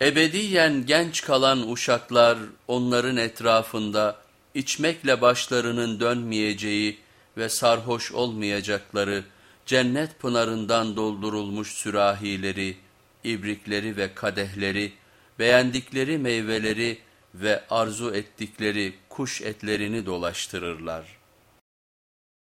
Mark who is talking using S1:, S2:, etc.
S1: Ebediyen genç kalan uşaklar onların etrafında içmekle başlarının dönmeyeceği ve sarhoş olmayacakları cennet pınarından doldurulmuş sürahileri, ibrikleri ve kadehleri, beğendikleri meyveleri ve arzu ettikleri kuş etlerini dolaştırırlar.''